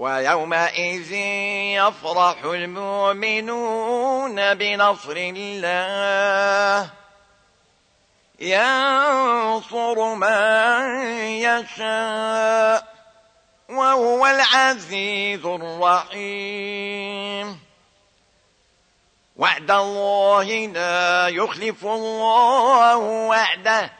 ويومئذ يفرح المؤمنون بنصر الله. ينصر من يشاء وهو العزيز الرحيم. وعد الله لا يخلف الله وعده.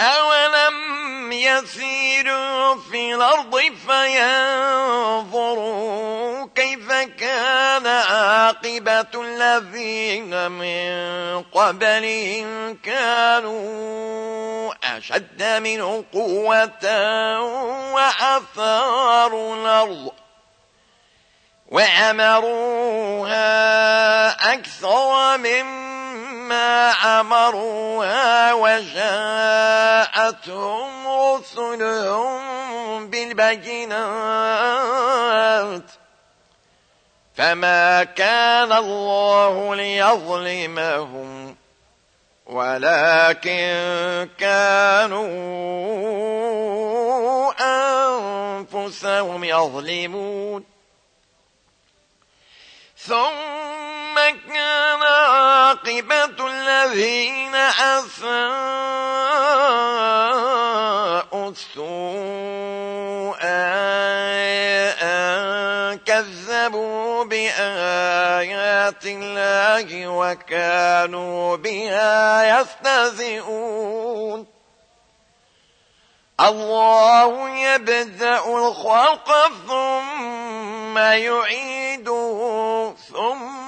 أولم يسيروا في الأرض فينظروا كيف كان عاقبة الذين من قبلهم كانوا أشد منهم قوة وأثاروا الأرض وعمروها أكثر مما عمروها وجاءتهم رسلهم بالبينات فما كان الله ليظلمهم ولكن كانوا أنفسهم يظلمون. ثم كان عاقبة الذين أساءوا السوء أن كذبوا بآيات الله وكانوا بها يستهزئون. الله يبدأ الخلق ثم يعيده ثم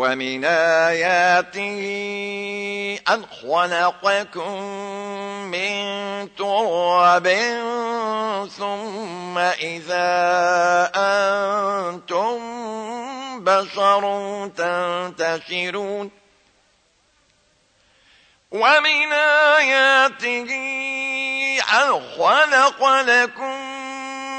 ومن آياته أن خلقكم من تراب ثم إذا أنتم بشر تنتشرون. ومن آياته أن خلق لكم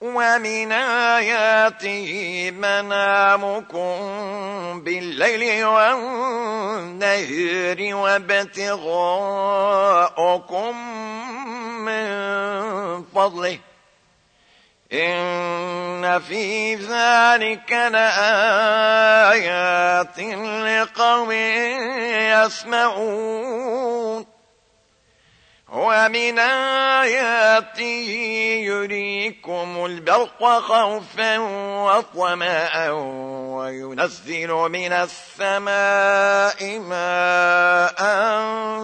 ومن آياته منامكم بالليل والنهر وابتغاءكم من فضله. إن في ذلك لآيات لقوم يسمعون. ومن آياته يريكم البرق خوفا وطماء وينزل من السماء ماء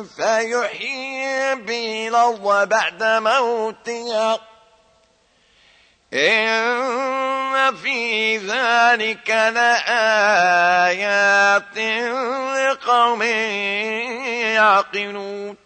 فيحيي به الأرض بعد موتها. إن في ذلك لآيات لقوم يعقلون.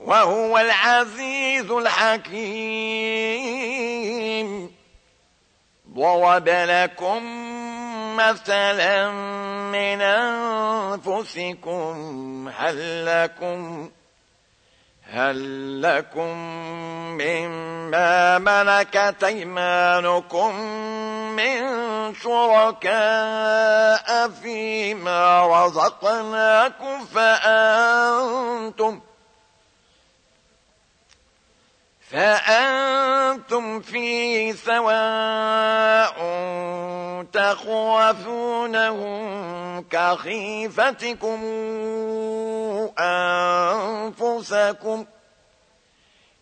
وهو العزيز الحكيم. ضرب لكم مثلا من أنفسكم. هل لكم هل لكم مما ملكت أيمانكم من شركاء فيما رزقناكم فأنتم فأنتم في سواء تخوفونهم كخيفتكم أنفسكم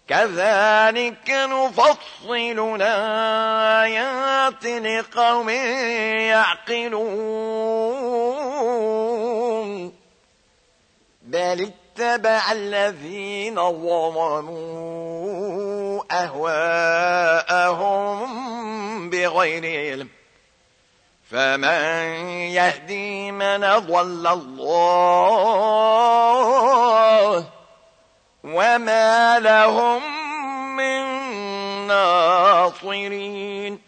كذلك نفصل الآيات لقوم يعقلون. بل اتبع الذين ظلموا أهواءهم بغير علم. فمن يهدي من ضل الله وما لهم من ناصرين.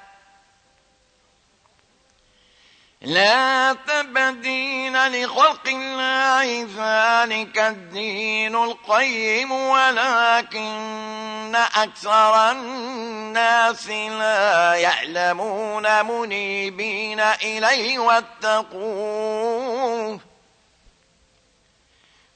لا تبدين لخلق الله ذلك الدين القيم ولكن أكثر الناس لا يعلمون منيبين إليه واتقوه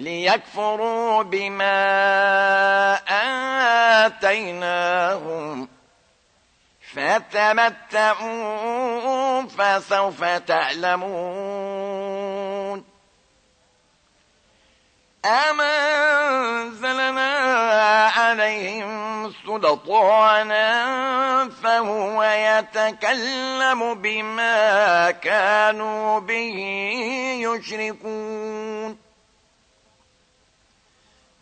ليكفروا بما آتيناهم. فتمتعوا فسوف تعلمون. أنزلنا عليهم سلطانا فهو يتكلم بما كانوا به يشركون.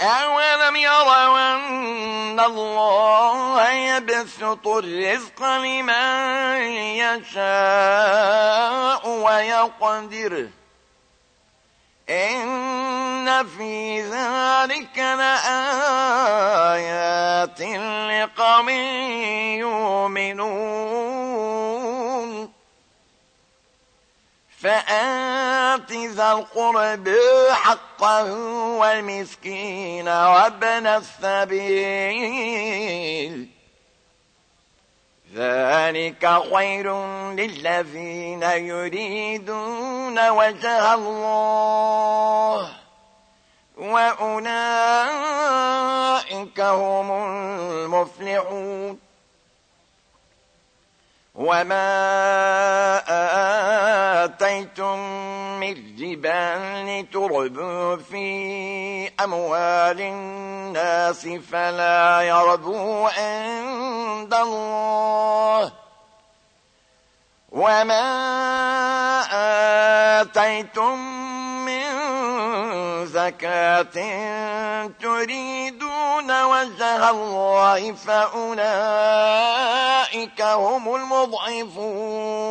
أولم يروا أن الله يبسط الرزق لمن يشاء ويقدر إن في ذلك لآيات لقوم يؤمنون فآت ذا القرب حقه والمسكين وابن السبيل. ذلك خير للذين يريدون وجه الله. وأولئك هم المفلحون. وما آتيتم من ربا لتربوا في أموال الناس فلا يربوا عند الله. وما آتيتم من زكاة تريدون وجه الله فأولئك هم المضعفون.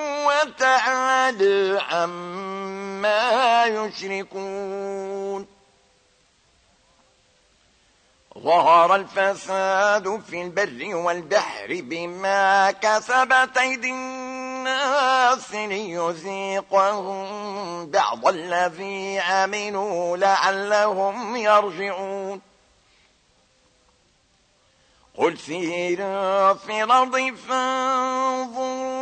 وتعالى عما يشركون. ظهر الفساد في البر والبحر بما كسبت أيدي الناس ليذيقهم. بعض الذي عملوا لعلهم يرجعون. قل سيروا في الأرض فانظروا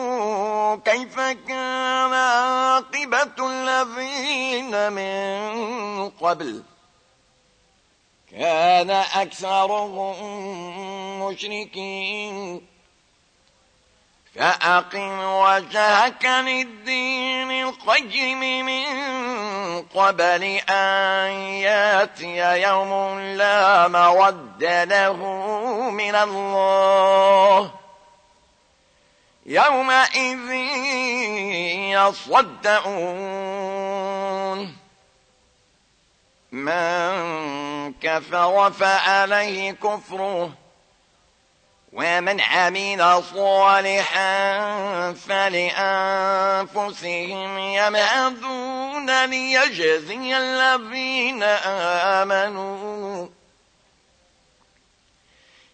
كيف كان عاقبة الذين من قبل؟ كان أكثرهم مشركين. فأقم وجهك للدين القيم من قبل أن يأتي يوم لا مرد له من الله. يومئذ يصدعون. من كفر فعليه كفره ومن عمل صالحا فلأنفسهم يمهدون ليجزي الذين آمنوا.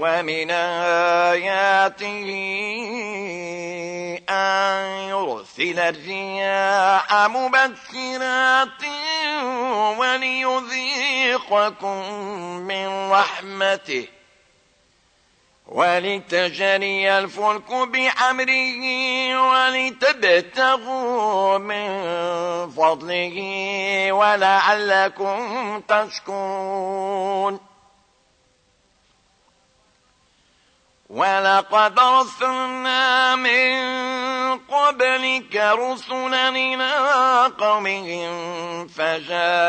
ومن آياته أن يرسل الرياح مبشرات وليذيقكم من رحمته ولتجري الفلك بأمره ولتبتغوا من فضله ولعلكم تشكرون ولقد ارسلنا من قبلك رسلا إلى قومهم فجاءوهم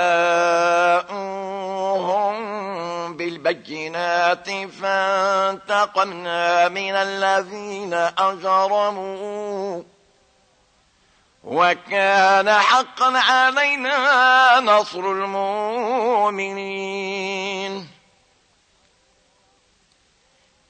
بالبينات فانتقمنا من الذين أجرموا وكان حقا علينا نصر المؤمنين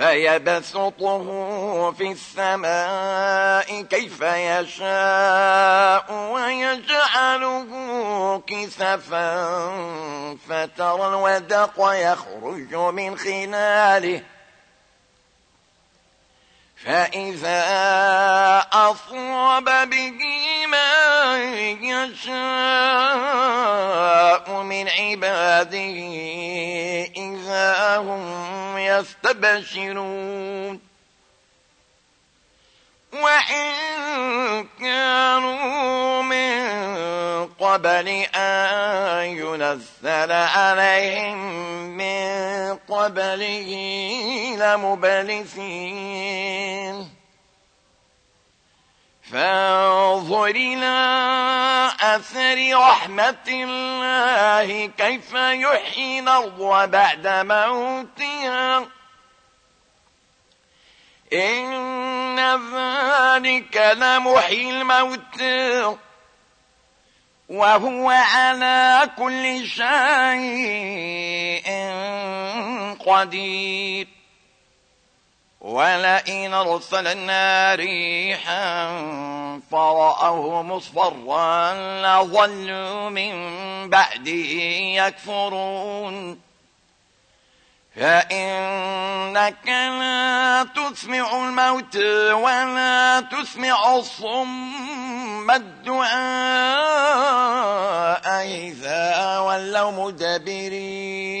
فيبسطه في السماء كيف يشاء ويجعله كسفا. فترى الودق يخرج من خلاله. فإذا أصاب به ما يشاء من عباده هم يستبشرون. وإن كانوا من قبل أن ينزل عليهم من قبله لمبلسين. فانظر إلى أثر رحمة الله كيف يحيي الأرض بعد موتها. إن ذلك لمحيي الموت. وهو على كل شيء قدير. ولئن ارسلنا ريحا فرأوه مصفرا لظلوا من بعده يكفرون فإنك لا تسمع الموت ولا تسمع الصم الدعاء إذا ولوا مدبرين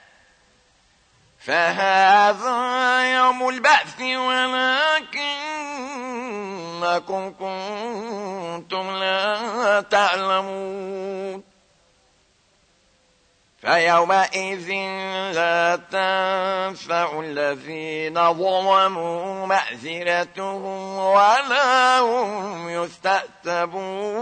فهذا يوم البعث ولكنكم كنتم لا تعلمون. فيومئذ لا تنفع الذين ظلموا معذرتهم ولا هم يستأتبون